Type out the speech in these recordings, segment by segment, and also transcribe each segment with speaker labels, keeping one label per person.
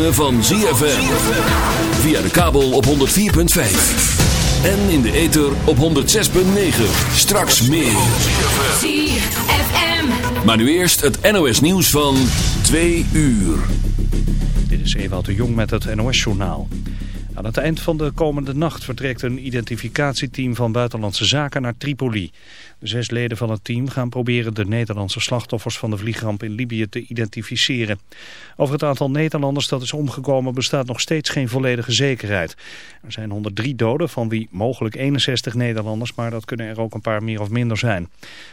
Speaker 1: ritme van ZFM. Via de kabel op 104.5. En in de ether op 106.9. Straks meer.
Speaker 2: ZFM.
Speaker 1: Maar nu eerst het NOS nieuws van 2 uur.
Speaker 3: Dit is Ewout de Jong met het NOS-journaal. Aan het eind van de komende nacht vertrekt een identificatieteam van Buitenlandse Zaken naar Tripoli. De zes leden van het team gaan proberen de Nederlandse slachtoffers van de vliegramp in Libië te identificeren. Over het aantal Nederlanders dat is omgekomen bestaat nog steeds geen volledige zekerheid. Er zijn 103 doden, van wie mogelijk 61 Nederlanders, maar dat kunnen er ook een paar meer of minder zijn.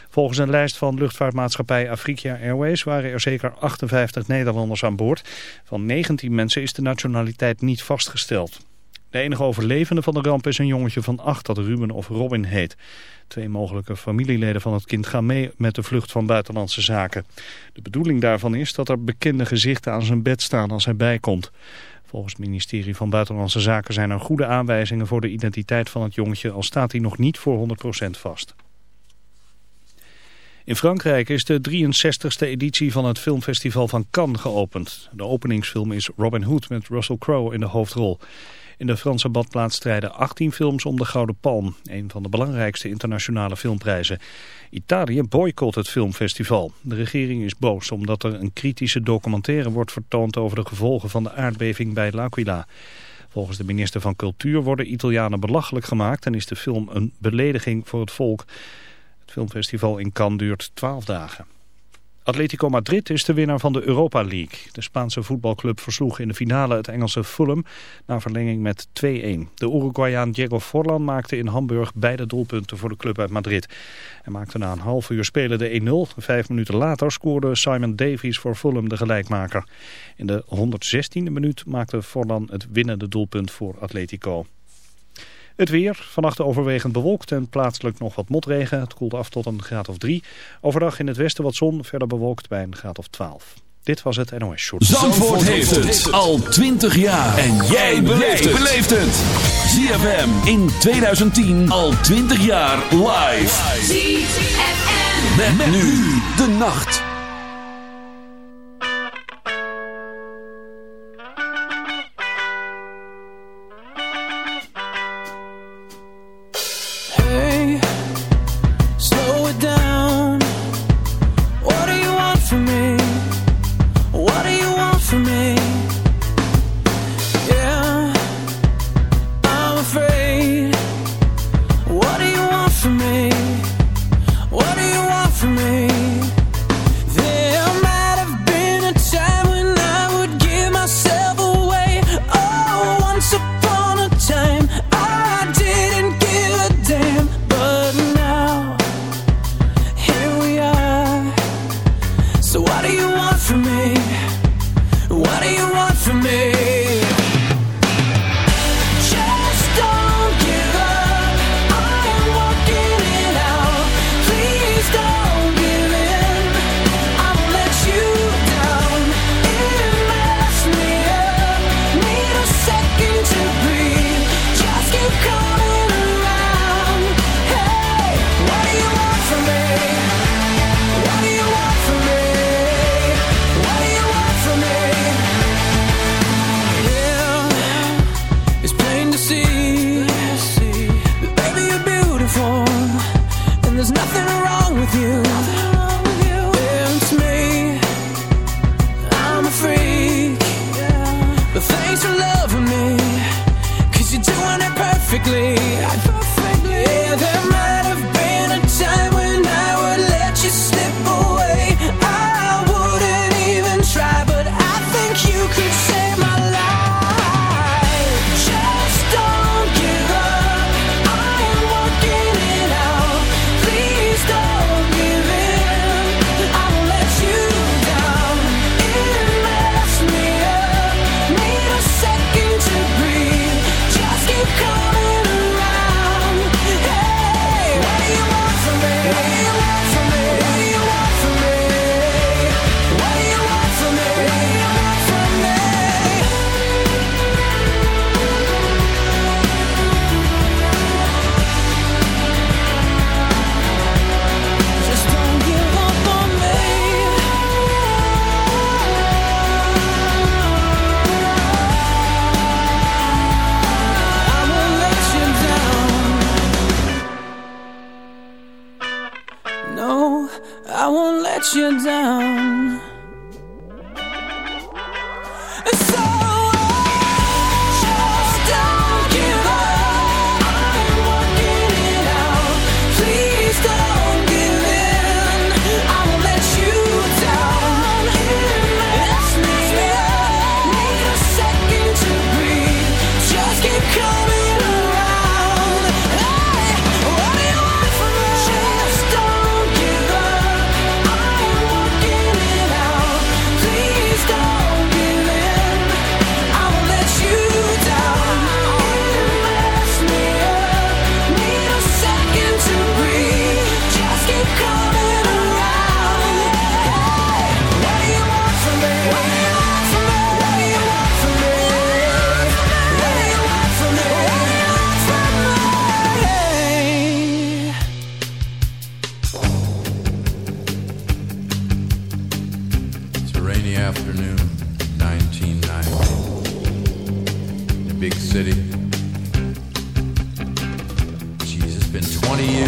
Speaker 3: Volgens een lijst van luchtvaartmaatschappij Afrika Airways waren er zeker 58 Nederlanders aan boord. Van 19 mensen is de nationaliteit niet vastgesteld. De enige overlevende van de ramp is een jongetje van acht dat Ruben of Robin heet. Twee mogelijke familieleden van het kind gaan mee met de vlucht van buitenlandse zaken. De bedoeling daarvan is dat er bekende gezichten aan zijn bed staan als hij bijkomt. Volgens het ministerie van Buitenlandse Zaken zijn er goede aanwijzingen voor de identiteit van het jongetje, al staat hij nog niet voor 100% vast. In Frankrijk is de 63ste editie van het filmfestival van Cannes geopend. De openingsfilm is Robin Hood met Russell Crowe in de hoofdrol. In de Franse badplaats strijden 18 films om de Gouden Palm, een van de belangrijkste internationale filmprijzen. Italië boycott het filmfestival. De regering is boos omdat er een kritische documentaire wordt vertoond over de gevolgen van de aardbeving bij L'Aquila. Volgens de minister van Cultuur worden Italianen belachelijk gemaakt en is de film een belediging voor het volk. Het filmfestival in Cannes duurt 12 dagen. Atletico Madrid is de winnaar van de Europa League. De Spaanse voetbalclub versloeg in de finale het Engelse Fulham na verlenging met 2-1. De Uruguayaan Diego Forlan maakte in Hamburg beide doelpunten voor de club uit Madrid. Hij maakte na een half uur spelen de 1-0. Vijf minuten later scoorde Simon Davies voor Fulham de gelijkmaker. In de 116e minuut maakte Forlan het winnende doelpunt voor Atletico. Het weer, vannacht overwegend bewolkt en plaatselijk nog wat motregen. Het koelt af tot een graad of 3. Overdag in het westen wat zon, verder bewolkt bij een graad of 12. Dit was het NOS Short.
Speaker 1: Zandvoort, heeft het al 20 jaar. En jij beleeft het. ZFM in 2010 al 20 jaar live.
Speaker 2: ZFM.
Speaker 1: Met, met nu de nacht.
Speaker 4: rainy afternoon, 1990. The big city. Jeez, it's been 20 years.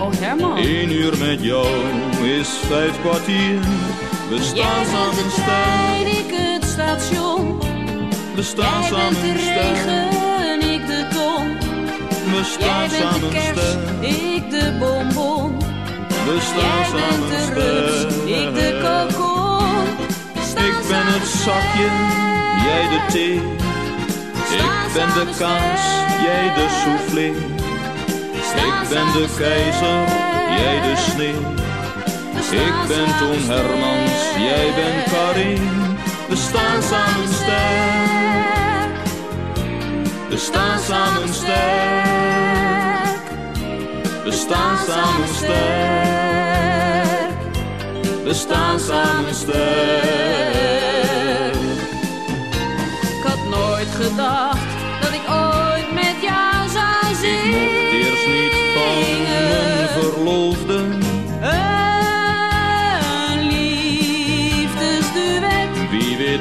Speaker 5: Oh Herman.
Speaker 6: Eén uur met jou is vijf kwartier. We
Speaker 5: Jij
Speaker 6: staan
Speaker 5: bent
Speaker 6: samen
Speaker 5: de
Speaker 6: sterk,
Speaker 5: trein, ik het station.
Speaker 6: we staan
Speaker 5: Jij bent
Speaker 6: samen
Speaker 5: de
Speaker 6: sterk.
Speaker 5: regen, ik de ton.
Speaker 6: We
Speaker 5: Jij
Speaker 6: staan
Speaker 5: bent de
Speaker 6: samen
Speaker 5: kers,
Speaker 6: sterk,
Speaker 5: ik de bonbon.
Speaker 6: we
Speaker 5: Jij
Speaker 6: staan
Speaker 5: bent
Speaker 6: samen
Speaker 5: de rups, ik de kokon.
Speaker 6: Ik ben het zakje, jij de thee. Ik ben de kaas, jij de soufflé. Ik ben de keizer, jij de sneeuw. Ik ben Toon Hermans, jij bent Karin. We staan samen sterk. We staan samen sterk. We staan samen sterk. We staan samen sterk.
Speaker 5: Ik had nooit gedacht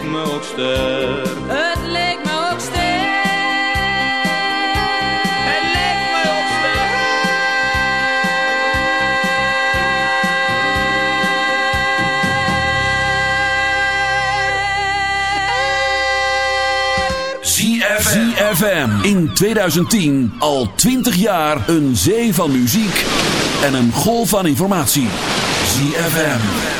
Speaker 5: Leek me ook sterk.
Speaker 6: Het leek me ook sterk.
Speaker 5: Het leek me ook
Speaker 4: ZFM in 2010 al 20 jaar een zee van muziek en een golf van informatie. ZFM.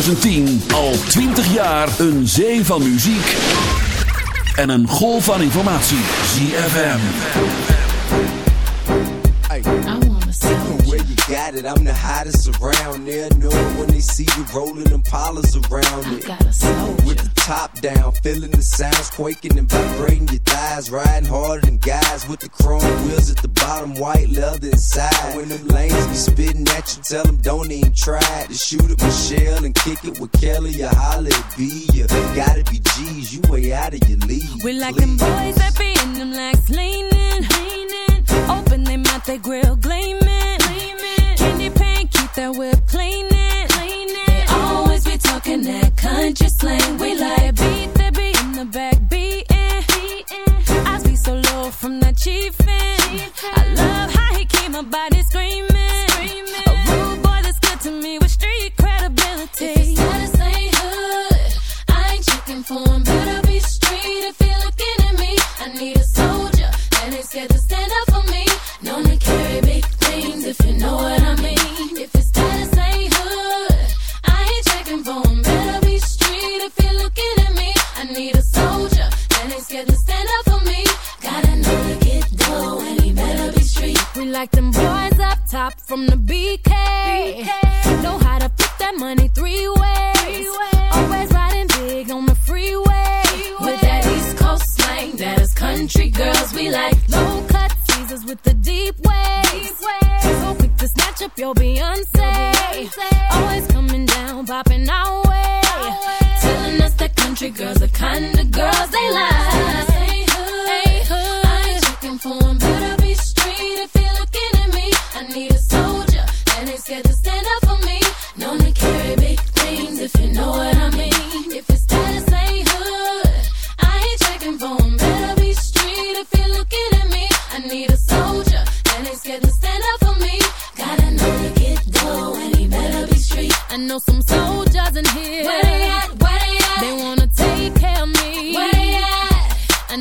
Speaker 4: 2010 al 20 jaar een zee van muziek en een golf van informatie. ZFM.
Speaker 7: Where you got it, I'm the hottest around. Know it when they see you rolling them pollas around it. With the top down, feeling the sounds quaking and vibrating your thighs. Riding harder than guys with the chrome wheels at the bottom, white leather inside. When them lanes be spitting at you, tell them don't even try to shoot at Michelle and kick it with Kelly or holla at B. You gotta be G's, you way out of your league.
Speaker 2: We like them boys that be in them legs leaning, leaning. Open them out, they grill gleaming, gleaming. Candy paint, keep that whip cleaning, cleaning. They always be talking that country slang. We like beat that beat in the back beating. I be so low from that chiefin'. I love how he keep my body screaming. From the BK.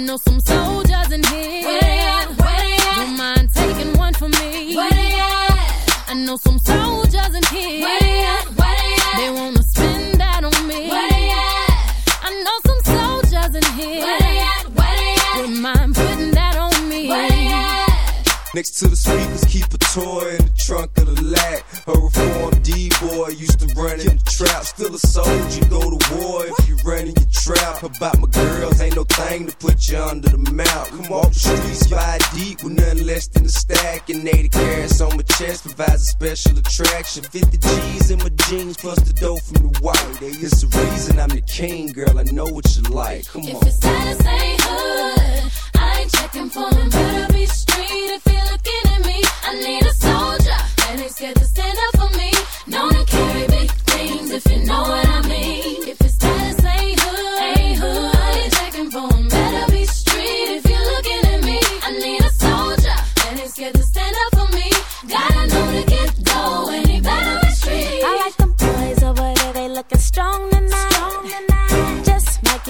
Speaker 2: Know some soldiers in here.
Speaker 8: Where they at? Where they at?
Speaker 2: Don't mind taking one for me.
Speaker 8: Where they at?
Speaker 2: I know some soldiers in here.
Speaker 8: Where they at? Where they at?
Speaker 2: They wanna spend that on me.
Speaker 8: Where they at?
Speaker 2: I know some soldiers in here.
Speaker 8: Where they at? Where they at?
Speaker 2: Don't mind putting that on me.
Speaker 8: Where they at?
Speaker 7: Next to the speakers, keep a toy in the trunk of the lag. A reformed D-boy used to run in the trap. Still a soldier, go to war if you run in your trap. About my girls, ain't no thing to put you under the mount. Come off the streets, five deep with nothing less than a stack. And 80 carats on my chest provides a special attraction. 50 G's in my jeans plus the dough from the white. Hey, it's the reason I'm the king, girl. I know what you like. Come
Speaker 8: If
Speaker 7: on.
Speaker 8: his status ain't hood, I ain't checking for him. Better be street if you're looking at me. I need a soldier that ain't scared to stand up for me. Known to carry big things if you know what I mean. If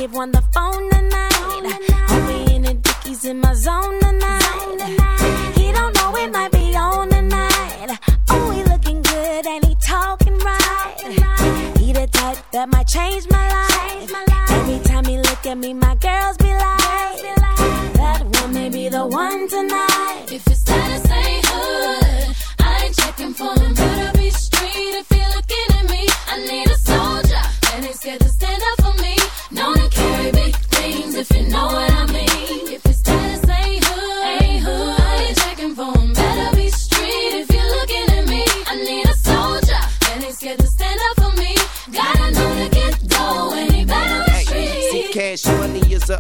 Speaker 9: Give one the phone tonight. Homie in the dickies in my zone tonight. He don't know it might be on tonight. Oh, he looking good and he talking right. He the type that might change my life. Every time he look at me, my girls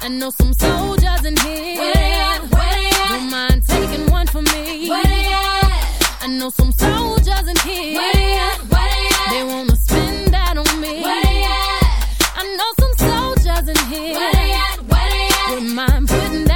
Speaker 2: I know some soldiers in here.
Speaker 8: Where they at? Where they at?
Speaker 2: Don't mind taking one for me.
Speaker 8: What it is?
Speaker 2: I know some soldiers in here.
Speaker 8: What it is? They
Speaker 2: wanna spend
Speaker 4: that on me. What it is? I know some soldiers in here. What it is? Don't mind putting